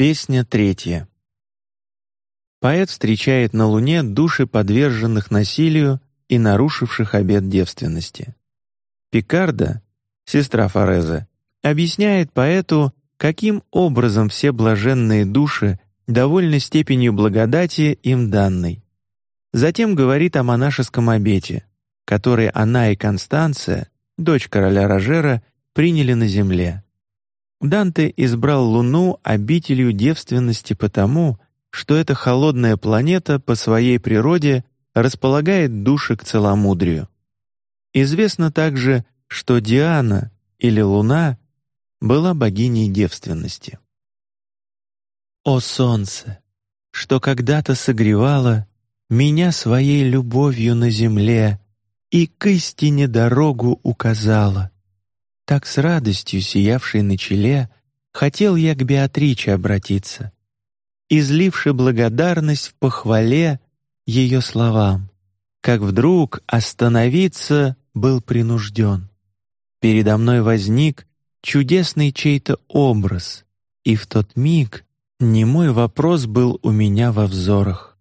Песня третья. Поэт встречает на Луне души подверженных насилию и нарушивших обет девственности. Пикарда, сестра Фореза, объясняет поэту, каким образом все блаженные души довольны степенью благодати им данной. Затем говорит о монашеском обете, который она и Констанция, дочь короля Рожера, приняли на земле. Данте избрал Луну обителью девственности потому, что эта холодная планета по своей природе располагает души к целомудрию. Известно также, что Диана или Луна была богиней девственности. О солнце, что когда-то согревало меня своей любовью на земле и к истине дорогу указала, так с радостью сиявшей на челе хотел я к Беатриче обратиться, изливши благодарность в похвале ее словам, как вдруг остановиться был принужден. Передо мной возник чудесный чей-то образ, и в тот миг не мой вопрос был у меня во взорах.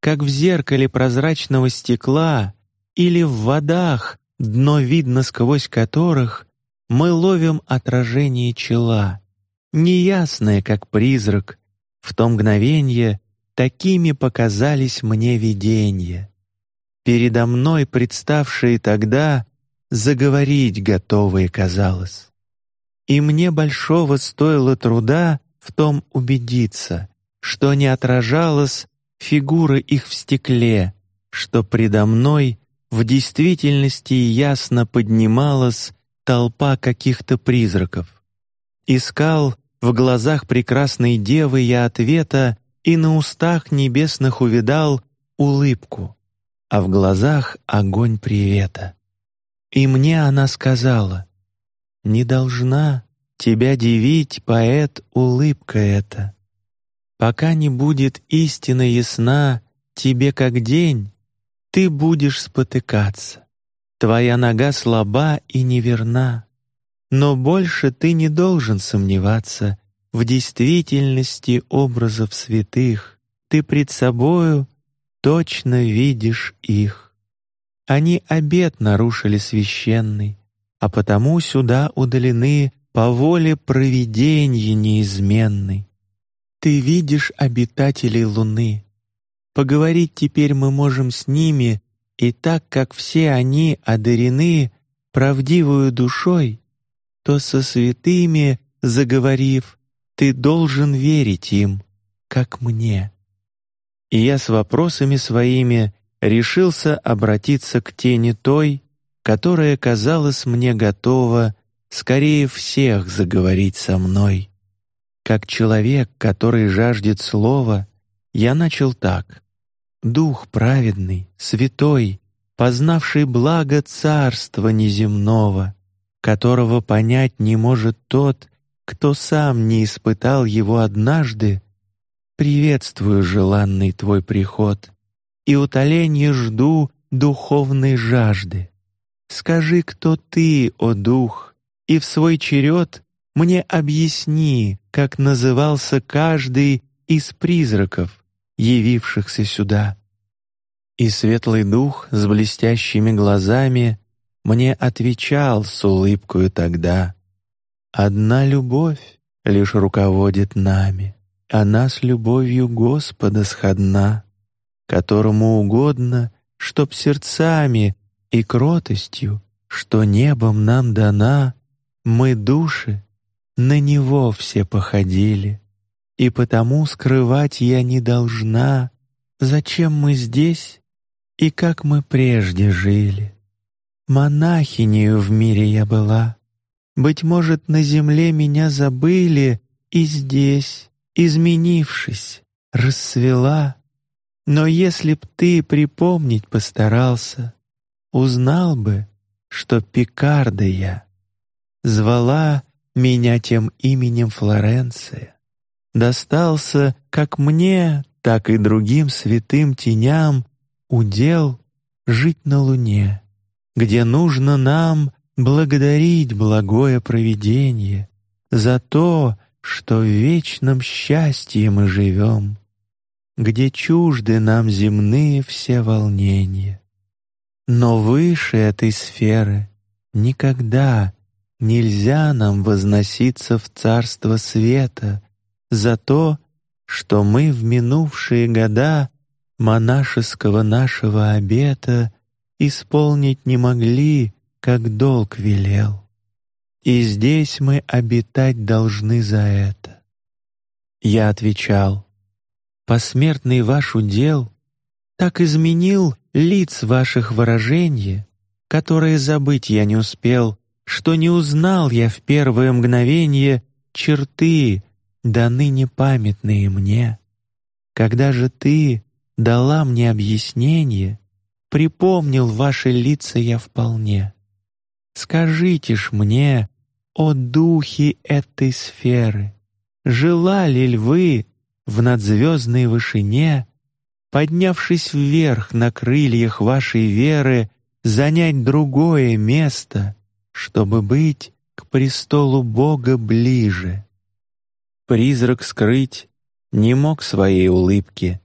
Как в зеркале прозрачного стекла или в водах, дно видно сквозь которых мы ловим отражение чела, неясное, как призрак. В то мгновенье такими показались мне видения. Передо мной представшие тогда заговорить готовые казалось. И мне большого стоило труда в том убедиться, что не отражалась фигура их в стекле, что предо мной в действительности ясно поднималась толпа каких-то призраков. Искал в глазах прекрасной девы я ответа и на устах небесных увидал улыбку, а в глазах огонь привета. И мне она сказала: не должна тебя дивить, поэт, улыбка эта. Пока не будет истина ясна тебе как день, ты будешь спотыкаться. Твоя нога слаба и неверна, но больше ты не должен сомневаться в действительности образов святых. Ты пред собою точно видишь их. Они обет нарушили священный, а потому сюда удалены по воле провидения неизменной. Ты видишь обитателей луны. Поговорить теперь мы можем с ними и так как все они одарены правдивую душой, то со святыми заговорив, ты должен верить им, как мне. И я с вопросами своими решился обратиться к тени той, которая казалась мне готова скорее всех заговорить со мной. Как человек, который жаждет слова, я начал так: Дух праведный, святой, познавший благо царства неземного, которого понять не может тот, кто сам не испытал его однажды, приветствую желанный твой приход и утоление жду духовной жажды. Скажи, кто ты, о дух, и в свой черед мне объясни, как назывался каждый из призраков, явившихся сюда. И светлый дух с блестящими глазами мне отвечал с улыбкою тогда: одна любовь лишь руководит нами, она с любовью Господа сходна, которому угодно, чтоб сердцами и кротостью, что небом нам дана, мы души на него все походили и потому скрывать я не должна, зачем мы здесь и как мы прежде жили. Монахинею в мире я была, быть может, на земле меня забыли и здесь, изменившись, расцвела. Но если б ты припомнить постарался, узнал бы, что Пикарда я звала меня тем именем Флоренция достался как мне, так и другим святым теням удел жить на луне, где нужно нам благодарить благое провидение за то, что в вечном счастье мы живем, где чужды нам земные все волнения. Но выше этой сферы никогда нельзя нам возноситься в царство света за то, что мы в минувшие года монашеского нашего обета исполнить не могли, как долг велел. И здесь мы обитать должны за это. Я отвечал: посмертный ваш удел так изменил лиц ваших выражений, которые забыть я не успел, что не узнал я в первое мгновение черты, до ныне памятные мне. Когда же ты дала мне объяснение, припомнил ваши лица я вполне. Скажите ж мне, о духи этой сферы, желали ли вы в надзвездной вышине, поднявшись вверх на крыльях вашей веры, занять другое место, чтобы быть к престолу Бога ближе? Призрак скрыть не мог своей улыбки,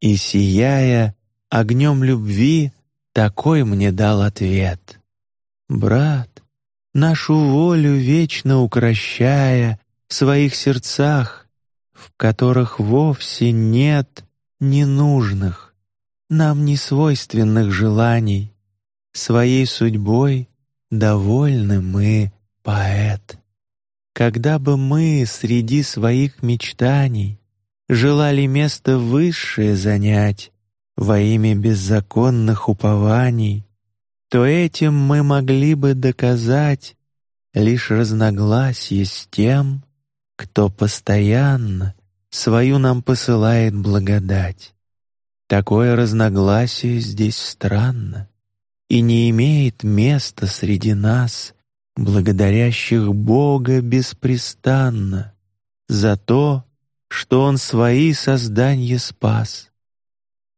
и сияя огнем любви, такой мне дал ответ. Брат, нашу волю вечно укращая в своих сердцах, в которых вовсе нет ненужных, нам не свойственных желаний, своей судьбой довольны мы, поэт. Когда бы мы среди своих мечтаний желали место высшее занять во имя беззаконных упований, то этим мы могли бы доказать лишь разногласие с тем, кто постоянно свою нам посылает благодать. Такое разногласие здесь странно и не имеет места среди нас, благодарящих Бога беспрестанно за то, что Он свои создания спас.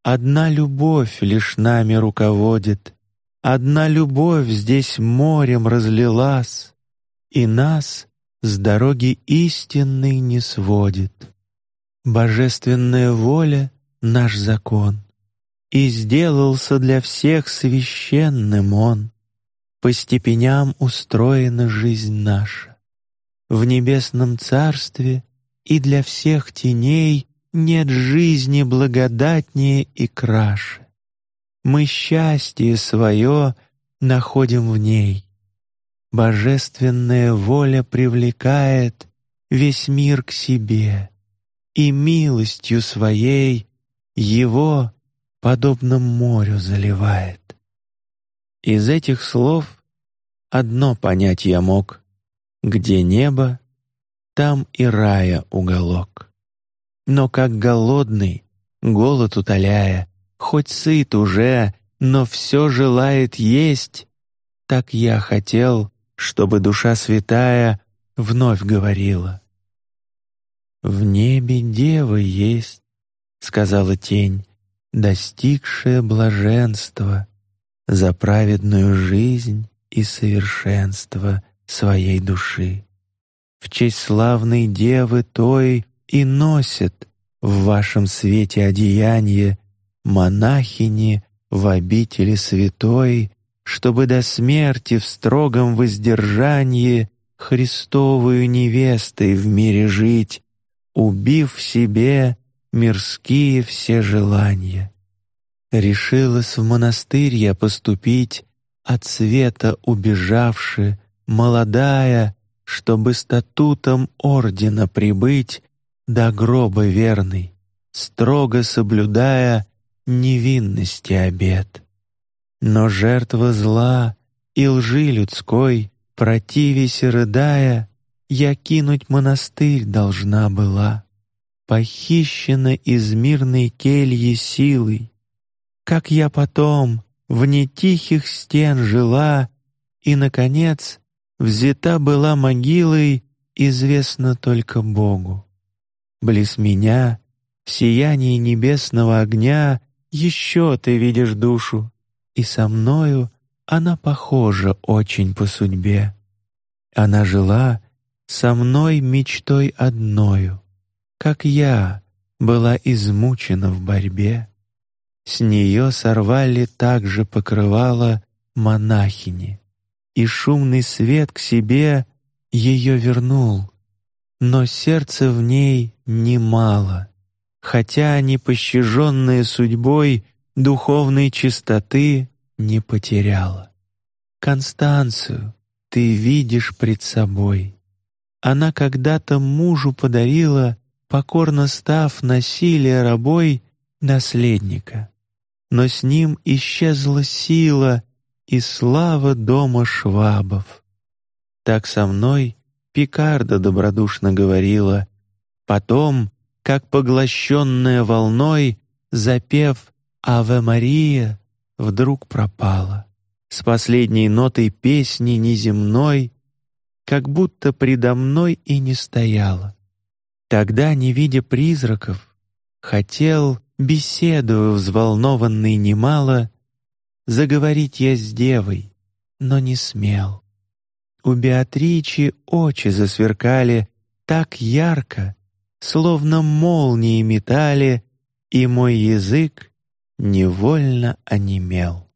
Одна любовь лишь нами руководит, Одна любовь здесь морем разлилась, И нас с дороги истинной не сводит. Божественная воля — наш закон, И сделался для всех священным Он. По степеням устроена жизнь наша. В небесном царстве и для всех теней Нет жизни благодатнее и краше мы счастье свое находим в ней. Божественная воля привлекает весь мир к себе, и милостью своей его подобно морю заливает. Из этих слов одно понять я мог: где небо, там и рая уголок. Но как голодный, голод утоляя, хоть сыт уже, но все желает есть. Так я хотел, чтобы душа святая вновь говорила. В небе дева есть, сказала тень, достигшая блаженства за праведную жизнь и совершенство своей души. В честь славной девы той и носят в вашем свете одеяние монахини в обители святой, чтобы до смерти в строгом воздержании Христовую невестой в мире жить, убив в себе мирские все желания. Решилась в монастырь я поступить, от света убежавши, молодая, чтобы статутом ордена прибыть до гроба верный, строго соблюдая невинности обет. Но жертва зла и лжи людской, противясь рыдая, я кинуть монастырь должна была, похищена из мирной кельи силой. Как я потом вне тихих стен жила и, наконец, взята была могилой, известно только Богу. Близ меня, в сиянии небесного огня, еще ты видишь душу, и со мною она похожа очень по судьбе. Она жила со мной мечтой одною, как я была измучена в борьбе. С нее сорвали также покрывало монахини, и шумный свет к себе ее вернул, но сердце в ней немало, хотя непощаженная судьбой духовной чистоты не потеряла. Констанцию ты видишь пред собой. Она когда-то мужу подарила, покорно став насилие рабой наследника, но с ним исчезла сила и слава дома швабов. Так со мной Пикарда добродушно говорила, потом, как поглощенная волной, запев «Аве Мария», вдруг пропала с последней нотой песни неземной, как будто предо мной и не стояла. Тогда, не видя призраков, хотел, беседуя взволнованный немало, заговорить я с девой, но не смел. У Беатричи очи засверкали так ярко, словно молнии метали, и мой язык невольно онемел.